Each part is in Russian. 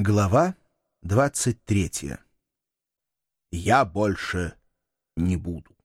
Глава 23. Я больше не буду.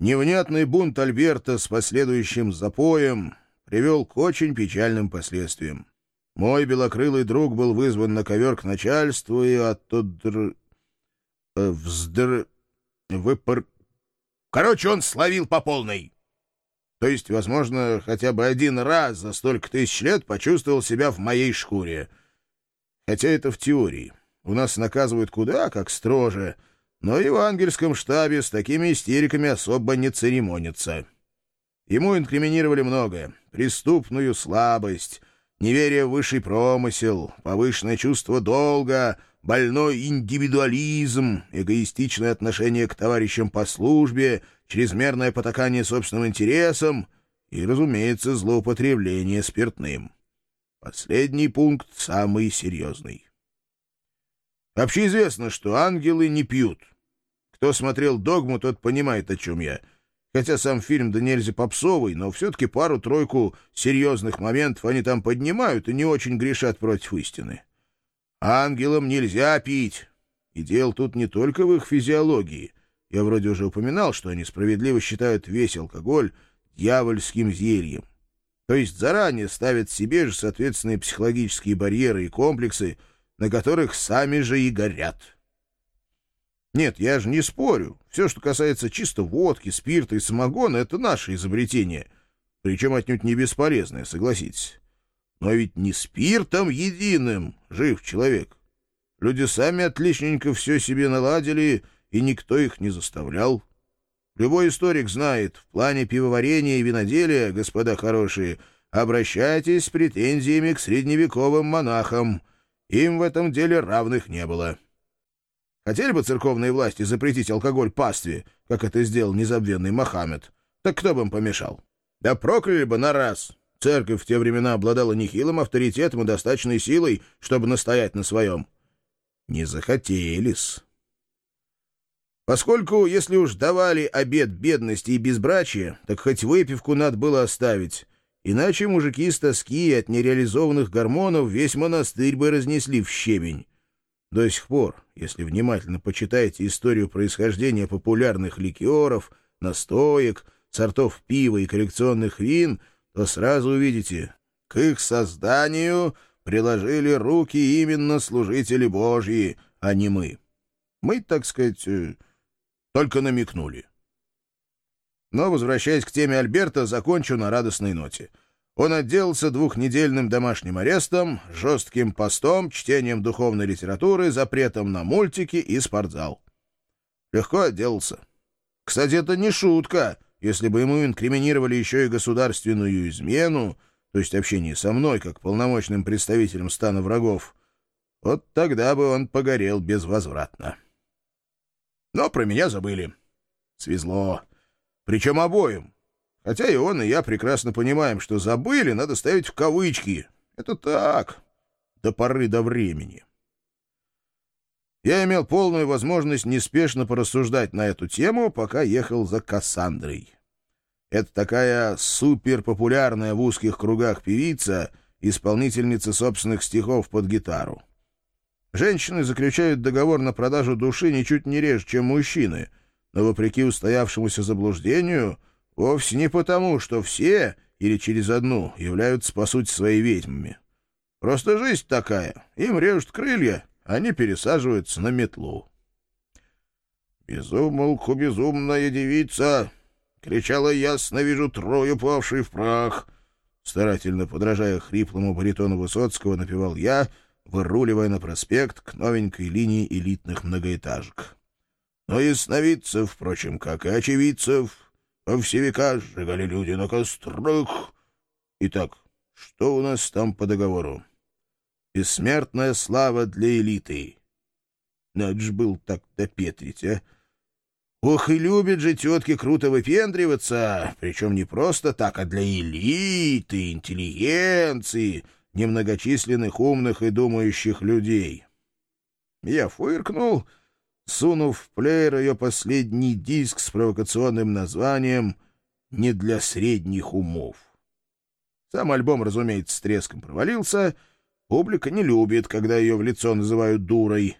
Невнятный бунт Альберта с последующим запоем привел к очень печальным последствиям. Мой белокрылый друг был вызван на ковер к начальству и оттуда... Э, вздр... выпор... Короче, он словил по полной. То есть, возможно, хотя бы один раз за столько тысяч лет почувствовал себя в моей шкуре. Хотя это в теории. У нас наказывают куда как строже, но и в ангельском штабе с такими истериками особо не церемонятся. Ему инкриминировали многое. Преступную слабость, неверие в высший промысел, повышенное чувство долга, больной индивидуализм, эгоистичное отношение к товарищам по службе — чрезмерное потакание собственным интересам и, разумеется, злоупотребление спиртным. Последний пункт самый серьезный. Общеизвестно, что ангелы не пьют. Кто смотрел «Догму», тот понимает, о чем я. Хотя сам фильм да нельзя попсовый, но все-таки пару-тройку серьезных моментов они там поднимают и не очень грешат против истины. Ангелам нельзя пить. И дело тут не только в их физиологии — я вроде уже упоминал, что они справедливо считают весь алкоголь дьявольским зельем. То есть заранее ставят себе же соответственные психологические барьеры и комплексы, на которых сами же и горят. Нет, я же не спорю. Все, что касается чисто водки, спирта и самогона, это наше изобретение. Причем отнюдь не бесполезное, согласитесь. Но ведь не спиртом единым жив человек. Люди сами отличненько все себе наладили и никто их не заставлял. Любой историк знает, в плане пивоварения и виноделия, господа хорошие, обращайтесь с претензиями к средневековым монахам. Им в этом деле равных не было. Хотели бы церковные власти запретить алкоголь пастве, как это сделал незабвенный Мохаммед, так кто бы им помешал? Да прокляли бы на раз. Церковь в те времена обладала нехилым авторитетом и достаточной силой, чтобы настоять на своем. Не захотелись. Поскольку, если уж давали обед бедности и безбрачия, так хоть выпивку надо было оставить. Иначе мужики с тоски от нереализованных гормонов весь монастырь бы разнесли в щебень. До сих пор, если внимательно почитаете историю происхождения популярных ликеров, настоек, сортов пива и коллекционных вин, то сразу увидите, к их созданию приложили руки именно служители Божьи, а не мы. Мы, так сказать, э, только намекнули. Но, возвращаясь к теме Альберта, закончу на радостной ноте. Он отделался двухнедельным домашним арестом, жестким постом, чтением духовной литературы, запретом на мультики и спортзал. Легко отделался. Кстати, это не шутка. Если бы ему инкриминировали еще и государственную измену, то есть общение со мной, как полномочным представителем стана врагов, вот тогда бы он погорел безвозвратно. Но про меня забыли. Свезло. Причем обоим. Хотя и он, и я прекрасно понимаем, что забыли надо ставить в кавычки. Это так, до поры до времени. Я имел полную возможность неспешно порассуждать на эту тему, пока ехал за Кассандрой. Это такая суперпопулярная в узких кругах певица, исполнительница собственных стихов под гитару. Женщины заключают договор на продажу души ничуть не реже, чем мужчины, но, вопреки устоявшемуся заблуждению, вовсе не потому, что все или через одну являются, по сути, своей ведьмами. Просто жизнь такая. Им режут крылья, они пересаживаются на метлу. «Безумолку безумная девица!» — кричала ясно, вижу трою павший в прах. Старательно подражая хриплому баритону Высоцкого, напевал я — выруливая на проспект к новенькой линии элитных многоэтажек. Но и сновидцев, впрочем, как и очевидцев, во все века сжигали люди на кострах. Итак, что у нас там по договору? Бессмертная слава для элиты. Надо ж был так допетрить, а? Ох, и любят же тетки круто выпендриваться, причем не просто так, а для элиты, интеллигенции — немногочисленных умных и думающих людей. Я фыркнул, сунув в плеер ее последний диск с провокационным названием «Не для средних умов». Сам альбом, разумеется, с треском провалился, Публика не любит, когда ее в лицо называют дурой.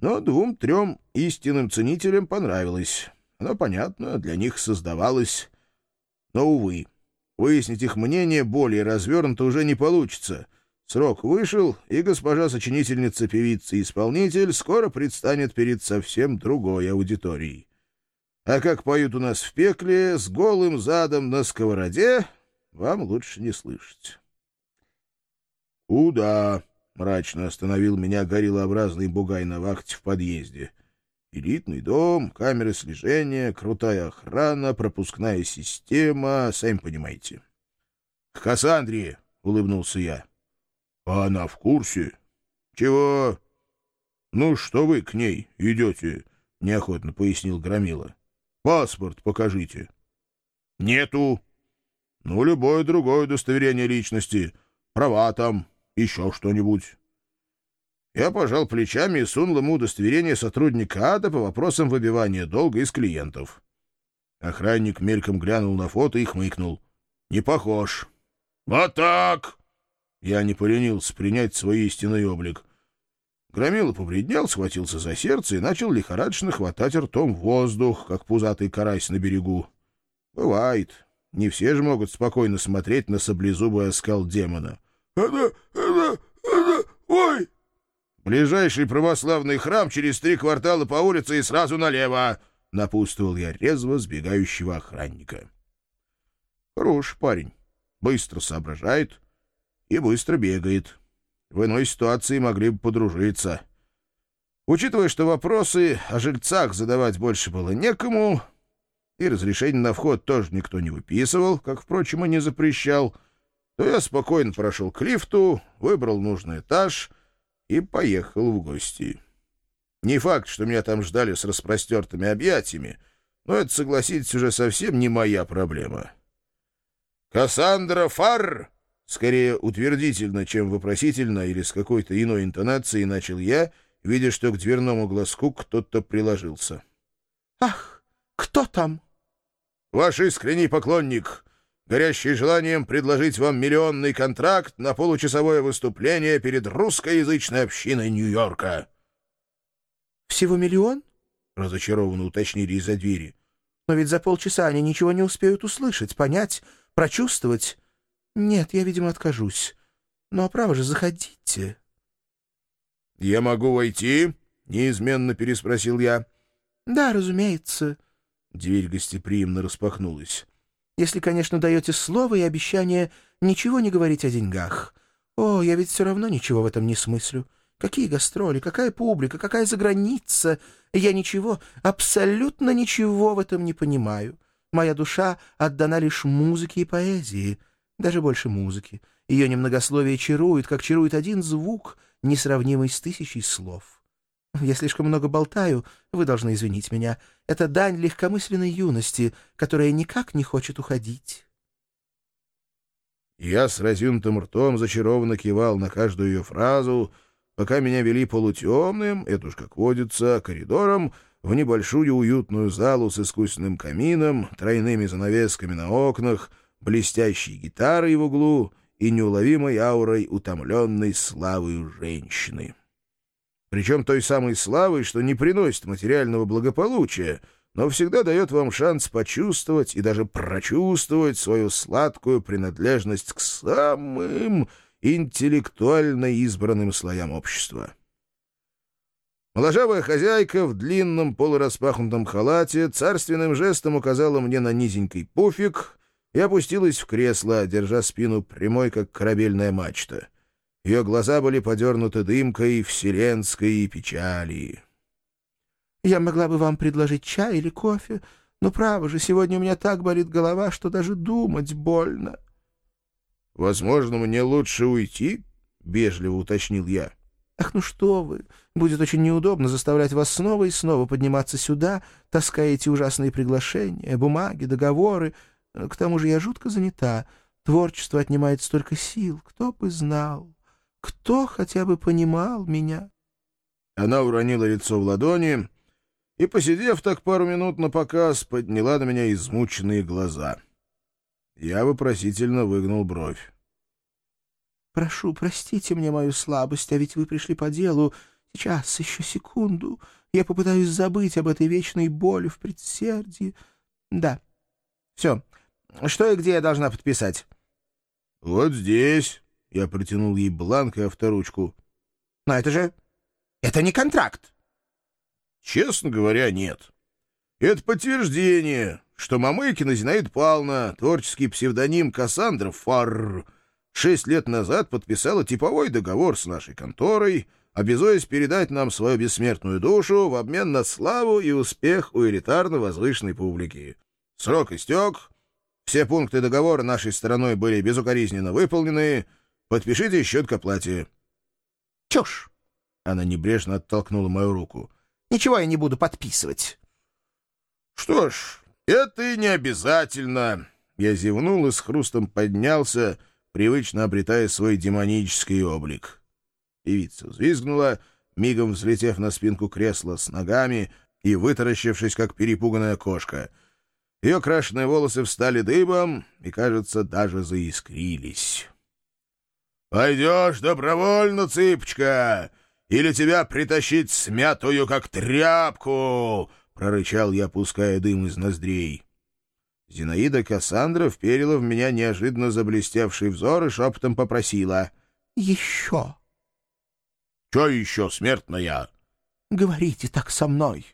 Но двум-трем истинным ценителям понравилось. Оно, понятно, для них создавалось. Но, увы, выяснить их мнение более развернуто уже не получится. Срок вышел, и госпожа сочинительница, певица и исполнитель скоро предстанет перед совсем другой аудиторией. А как поют у нас в пекле, с голым задом на сковороде, вам лучше не слышать. «Куда?» — мрачно остановил меня гориллообразный бугай на вахте в подъезде. «Элитный дом, камеры слежения, крутая охрана, пропускная система, сами понимаете». «К Кассандре!» — улыбнулся я. «А она в курсе?» «Чего?» «Ну, что вы к ней идете?» — неохотно пояснил Громила. «Паспорт покажите». «Нету». «Ну, любое другое удостоверение личности. Права там, еще что-нибудь. Я пожал плечами и сунул ему удостоверение сотрудника ада по вопросам выбивания долга из клиентов. Охранник мельком глянул на фото и хмыкнул. «Не похож». «Вот так!» Я не поленился принять свой истинный облик. Громила побледнел, схватился за сердце и начал лихорадочно хватать ртом воздух, как пузатый карась на берегу. Бывает. Не все же могут спокойно смотреть на саблезубый оскал демона. Это, это, это, ой!» «Ближайший православный храм через три квартала по улице и сразу налево!» — напутствовал я резво сбегающего охранника. Хороший парень. Быстро соображает и быстро бегает. В иной ситуации могли бы подружиться. Учитывая, что вопросы о жильцах задавать больше было некому, и разрешение на вход тоже никто не выписывал, как, впрочем, и не запрещал — то я спокойно прошел к лифту, выбрал нужный этаж и поехал в гости. Не факт, что меня там ждали с распростертыми объятиями, но это, согласитесь, уже совсем не моя проблема. «Кассандра Фар!» Скорее утвердительно, чем вопросительно или с какой-то иной интонацией начал я, видя, что к дверному глазку кто-то приложился. «Ах, кто там?» «Ваш искренний поклонник, горящий желанием предложить вам миллионный контракт на получасовое выступление перед русскоязычной общиной Нью-Йорка». «Всего миллион?» — разочарованно уточнили из-за двери. «Но ведь за полчаса они ничего не успеют услышать, понять, прочувствовать. Нет, я, видимо, откажусь. Ну, а право же, заходите». «Я могу войти?» — неизменно переспросил я. «Да, разумеется». Дверь гостеприимно распахнулась. Если, конечно, даете слово и обещание ничего не говорить о деньгах. О, я ведь все равно ничего в этом не смыслю. Какие гастроли, какая публика, какая заграница. Я ничего, абсолютно ничего в этом не понимаю. Моя душа отдана лишь музыке и поэзии, даже больше музыки. Ее немногословие чарует, как чарует один звук, несравнимый с тысячей слов. Я слишком много болтаю, вы должны извинить меня. Это дань легкомысленной юности, которая никак не хочет уходить. Я с разинутым ртом зачарованно кивал на каждую ее фразу, пока меня вели полутемным, это уж как водится, коридором, в небольшую уютную залу с искусственным камином, тройными занавесками на окнах, блестящей гитарой в углу и неуловимой аурой утомленной славою женщины причем той самой славой, что не приносит материального благополучия, но всегда дает вам шанс почувствовать и даже прочувствовать свою сладкую принадлежность к самым интеллектуально избранным слоям общества. Моложавая хозяйка в длинном полураспахнутом халате царственным жестом указала мне на низенький пуфик и опустилась в кресло, держа спину прямой, как корабельная мачта — ее глаза были подернуты дымкой вселенской печали. «Я могла бы вам предложить чай или кофе, но, право же, сегодня у меня так болит голова, что даже думать больно». «Возможно, мне лучше уйти?» — вежливо уточнил я. «Ах, ну что вы! Будет очень неудобно заставлять вас снова и снова подниматься сюда, таская эти ужасные приглашения, бумаги, договоры. К тому же я жутко занята. Творчество отнимает столько сил, кто бы знал». Кто хотя бы понимал меня? Она уронила лицо в ладони и, посидев так пару минут на показ, подняла на меня измученные глаза. Я вопросительно выгнул бровь. Прошу, простите мне мою слабость, а ведь вы пришли по делу. Сейчас, еще секунду. Я попытаюсь забыть об этой вечной боли в предсердии. Да. Все. Что и где я должна подписать? — Вот здесь. Я протянул ей бланк и авторучку. — Но это же... Это не контракт. — Честно говоря, нет. Это подтверждение, что Мамыкина Зинаида Павловна, творческий псевдоним Кассандра Фарр, шесть лет назад подписала типовой договор с нашей конторой, обязуясь передать нам свою бессмертную душу в обмен на славу и успех у элитарно-возвышенной публики. Срок истек, все пункты договора нашей стороной были безукоризненно выполнены, подпишите счет к оплате. — Чушь! — она небрежно оттолкнула мою руку. — Ничего я не буду подписывать. — Что ж, это и не обязательно. Я зевнул и с хрустом поднялся, привычно обретая свой демонический облик. Певица взвизгнула, мигом взлетев на спинку кресла с ногами и вытаращившись, как перепуганная кошка. Ее крашеные волосы встали дыбом и, кажется, даже заискрились. «Пойдешь добровольно, цыпочка, или тебя притащить смятую, как тряпку!» — прорычал я, пуская дым из ноздрей. Зинаида Кассандра вперила в меня неожиданно заблестевший взор и шепотом попросила. — Еще. — Что еще, смертная? — Говорите так со мной.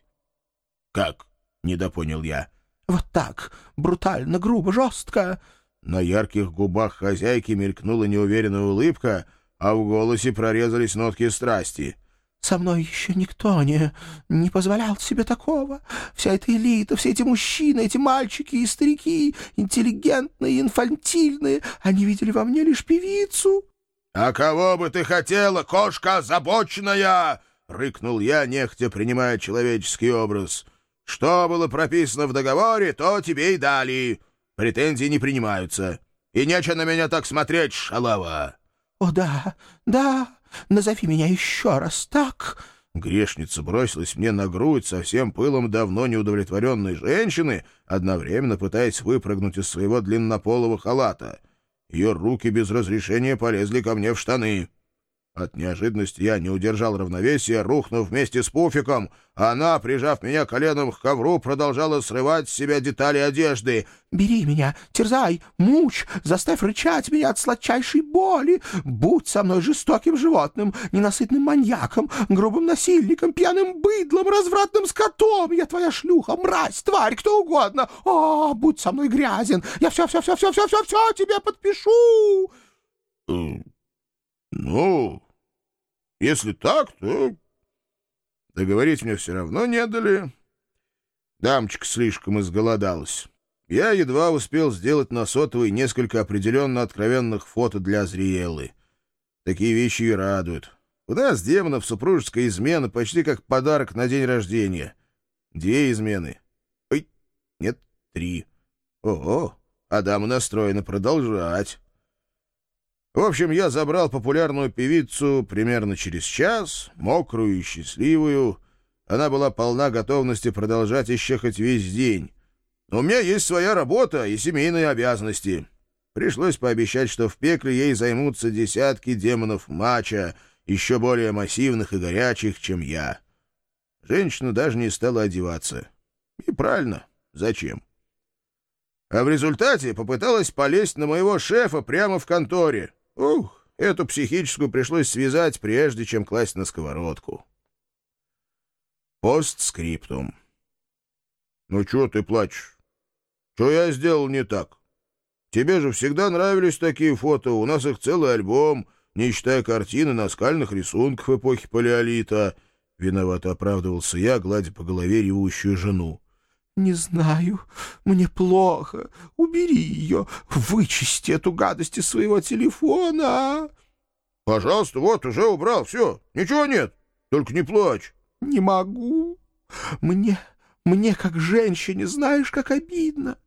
— Как? — недопонял я. — Вот так, брутально, грубо, жестко. На ярких губах хозяйки мелькнула неуверенная улыбка, а в голосе прорезались нотки страсти — со мной еще никто не, не позволял себе такого. Вся эта элита, все эти мужчины, эти мальчики и старики, интеллигентные, инфантильные, они видели во мне лишь певицу. — А кого бы ты хотела, кошка озабоченная? — рыкнул я, нехотя принимая человеческий образ. — Что было прописано в договоре, то тебе и дали. Претензии не принимаются. И нечего на меня так смотреть, шалава. — О, да, да, Назови меня еще раз так!» Грешница бросилась мне на грудь со всем пылом давно неудовлетворенной женщины, одновременно пытаясь выпрыгнуть из своего длиннополого халата. Ее руки без разрешения полезли ко мне в штаны. От неожиданности я не удержал равновесия, рухнув вместе с пуфиком, она, прижав меня коленом к ковру, продолжала срывать с себя детали одежды. «Бери меня, терзай, мучь, заставь рычать меня от сладчайшей боли. Будь со мной жестоким животным, ненасытным маньяком, грубым насильником, пьяным быдлом, развратным скотом. Я твоя шлюха, мразь, тварь, кто угодно. О, будь со мной грязен, я все-все-все-все-все-все-все тебе подпишу!» «Ну, если так, то договорить мне все равно не дали. Дамочка слишком изголодалась. Я едва успел сделать на сотовый несколько определенно откровенных фото для Азриэлы. Такие вещи и радуют. У нас, демонов, супружеская измена почти как подарок на день рождения. Две измены. Ой, нет, три. Ого, а дамы настроены продолжать. В общем, я забрал популярную певицу примерно через час, мокрую и счастливую. Она была полна готовности продолжать еще хоть весь день. Но у меня есть своя работа и семейные обязанности. Пришлось пообещать, что в пекле ей займутся десятки демонов мача, еще более массивных и горячих, чем я. Женщина даже не стала одеваться. И правильно, зачем? А в результате попыталась полезть на моего шефа прямо в конторе. Ух, эту психическую пришлось связать, прежде чем класть на сковородку. Постскриптум. «Ну чё ты плачешь? Что я сделал не так? Тебе же всегда нравились такие фото, у нас их целый альбом, не считая картины наскальных рисунков эпохи Палеолита». Виновато оправдывался я, гладя по голове ревущую жену. «Не знаю. Мне плохо. Убери ее. Вычисти эту гадость из своего телефона». «Пожалуйста, вот, уже убрал. Все. Ничего нет. Только не плачь». «Не могу. Мне, мне как женщине, знаешь, как обидно».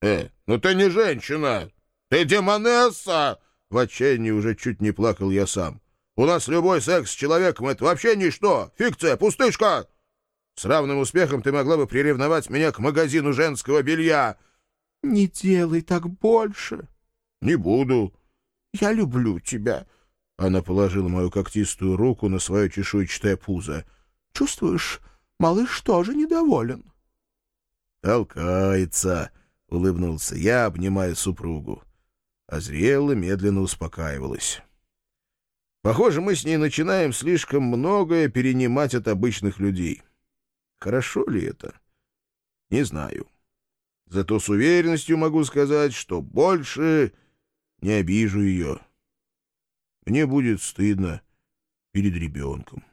«Э, ну ты не женщина. Ты демонесса!» В отчаянии уже чуть не плакал я сам. «У нас любой секс с человеком — это вообще ничто. Фикция, пустышка!» С равным успехом ты могла бы приревновать меня к магазину женского белья. — Не делай так больше. — Не буду. Я люблю тебя». Она положила мою когтистую руку на свое чешуйчатое пузо. «Чувствуешь, малыш тоже недоволен». «Толкается», — улыбнулся я, обнимая супругу. Азриэлла медленно успокаивалась. Похоже, мы с ней начинаем слишком многое перенимать от обычных людей. Хорошо ли это? Не знаю. Зато с уверенностью могу сказать, что больше не обижу ее. Мне будет стыдно перед ребенком.